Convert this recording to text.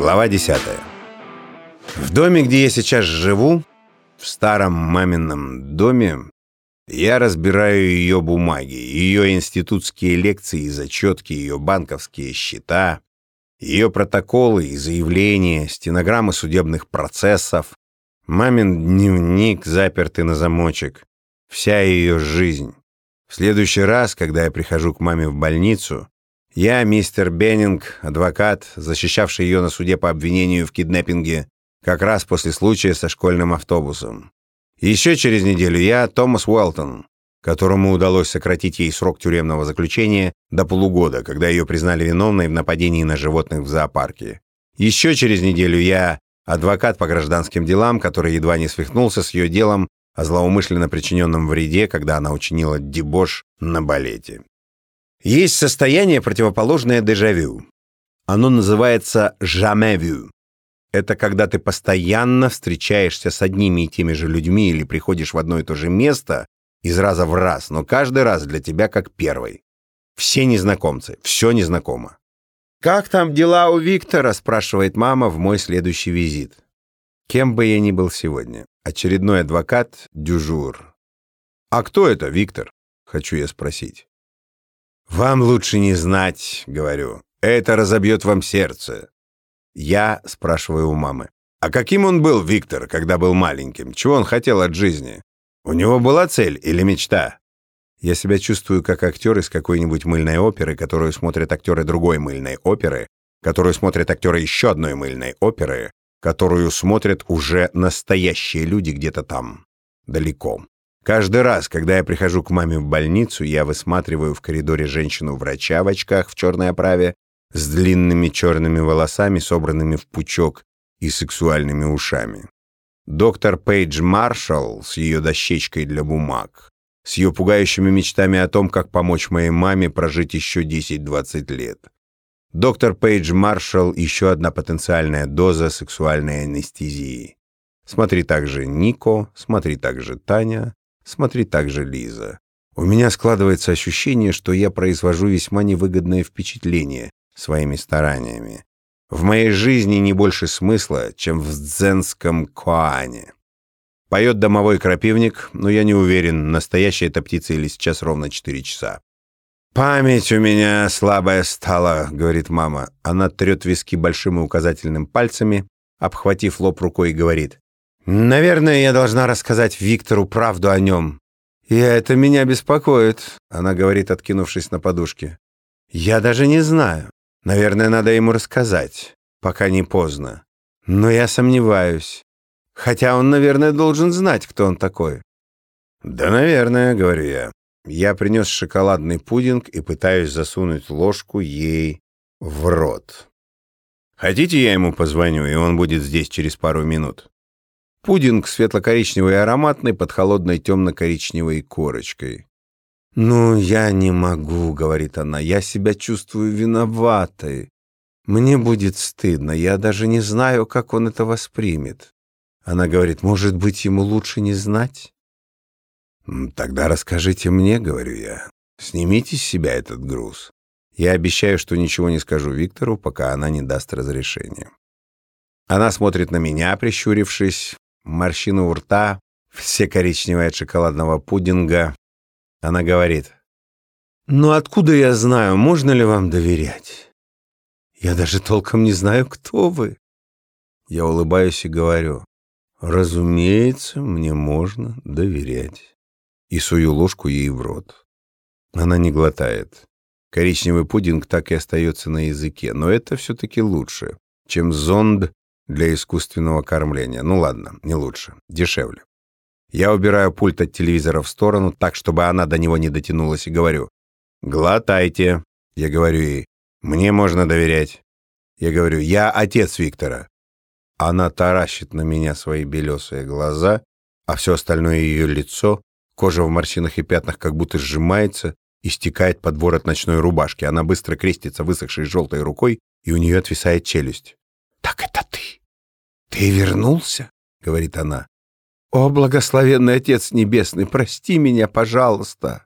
Глава 10. В доме, где я сейчас живу, в старом мамином доме, я разбираю ее бумаги, ее институтские лекции и зачетки, ее банковские счета, ее протоколы и заявления, стенограммы судебных процессов, мамин дневник, запертый на замочек, вся ее жизнь. В следующий раз, когда я прихожу к маме в больницу, я, мистер Беннинг, адвокат, защищавший ее на суде по обвинению в киднеппинге, как раз после случая со школьным автобусом. Еще через неделю я, Томас Уэлтон, которому удалось сократить ей срок тюремного заключения до полугода, когда ее признали виновной в нападении на животных в зоопарке. Еще через неделю я, адвокат по гражданским делам, который едва не свихнулся с ее делом о злоумышленно причиненном вреде, когда она учинила дебош на балете. Есть состояние, противоположное дежавю. Оно называется «jamais Это когда ты постоянно встречаешься с одними и теми же людьми или приходишь в одно и то же место из раза в раз, но каждый раз для тебя как первый. Все незнакомцы, все незнакомо. «Как там дела у Виктора?» — спрашивает мама в мой следующий визит. Кем бы я ни был сегодня. Очередной адвокат — дюжур. «А кто это, Виктор?» — хочу я спросить. «Вам лучше не знать», — говорю. «Это разобьет вам сердце». Я спрашиваю у мамы. «А каким он был, Виктор, когда был маленьким? Чего он хотел от жизни? У него была цель или мечта?» Я себя чувствую как актер из какой-нибудь мыльной оперы, которую смотрят актеры другой мыльной оперы, которую смотрят актеры еще одной мыльной оперы, которую смотрят уже настоящие люди где-то там, далеко. Каждый раз, когда я прихожу к маме в больницу, я высматриваю в коридоре женщину-врача в очках в черной оправе с длинными черными волосами, собранными в пучок и сексуальными ушами. Доктор Пейдж Маршалл с ее дощечкой для бумаг, с ее пугающими мечтами о том, как помочь моей маме прожить еще 10-20 лет. Доктор Пейдж Маршалл — еще одна потенциальная доза сексуальной анестезии. Смотри также Нико, смотри также Таня, Смотри также, Лиза. У меня складывается ощущение, что я произвожу весьма невыгодное впечатление своими стараниями. В моей жизни не больше смысла, чем в дзенском коане. Поет домовой крапивник, но я не уверен, настоящая эта птица или сейчас ровно 4 часа. «Память у меня слабая стала», — говорит мама. Она трет виски большим и указательным пальцами, обхватив лоб рукой, и говорит. Наверное, я должна рассказать Виктору правду о нем. И это меня беспокоит, она говорит, откинувшись на подушке. Я даже не знаю. Наверное, надо ему рассказать, пока не поздно. Но я сомневаюсь. Хотя он, наверное, должен знать, кто он такой. Да, наверное, говорю я. Я принес шоколадный пудинг и пытаюсь засунуть ложку ей в рот. Хотите, я ему позвоню, и он будет здесь через пару минут? Пудинг светло-коричневый и ароматный под холодной темно-коричневой корочкой. «Ну, я не могу», — говорит она, — «я себя чувствую виноватой. Мне будет стыдно, я даже не знаю, как он это воспримет». Она говорит, «Может быть, ему лучше не знать?» «Тогда расскажите мне», — говорю я. «Снимите с себя этот груз. Я обещаю, что ничего не скажу Виктору, пока она не даст разрешения». Она смотрит на меня, прищурившись, морщину у рта, все коричневые от шоколадного пудинга. Она говорит, «Ну откуда я знаю, можно ли вам доверять? Я даже толком не знаю, кто вы». Я улыбаюсь и говорю, «Разумеется, мне можно доверять». И сую ложку ей в рот. Она не глотает. Коричневый пудинг так и остается на языке, но это все-таки лучше, чем зонд для искусственного кормления. Ну ладно, не лучше, дешевле. Я убираю пульт от телевизора в сторону, так, чтобы она до него не дотянулась, и говорю, «Глотайте». Я говорю ей, «Мне можно доверять». Я говорю, «Я отец Виктора». Она таращит на меня свои белесые глаза, а все остальное ее лицо, кожа в морщинах и пятнах как будто сжимается и стекает под ворот ночной рубашки. Она быстро крестится высохшей желтой рукой, и у нее отвисает челюсть. «Ты вернулся?» — говорит она. «О, благословенный Отец Небесный, прости меня, пожалуйста!»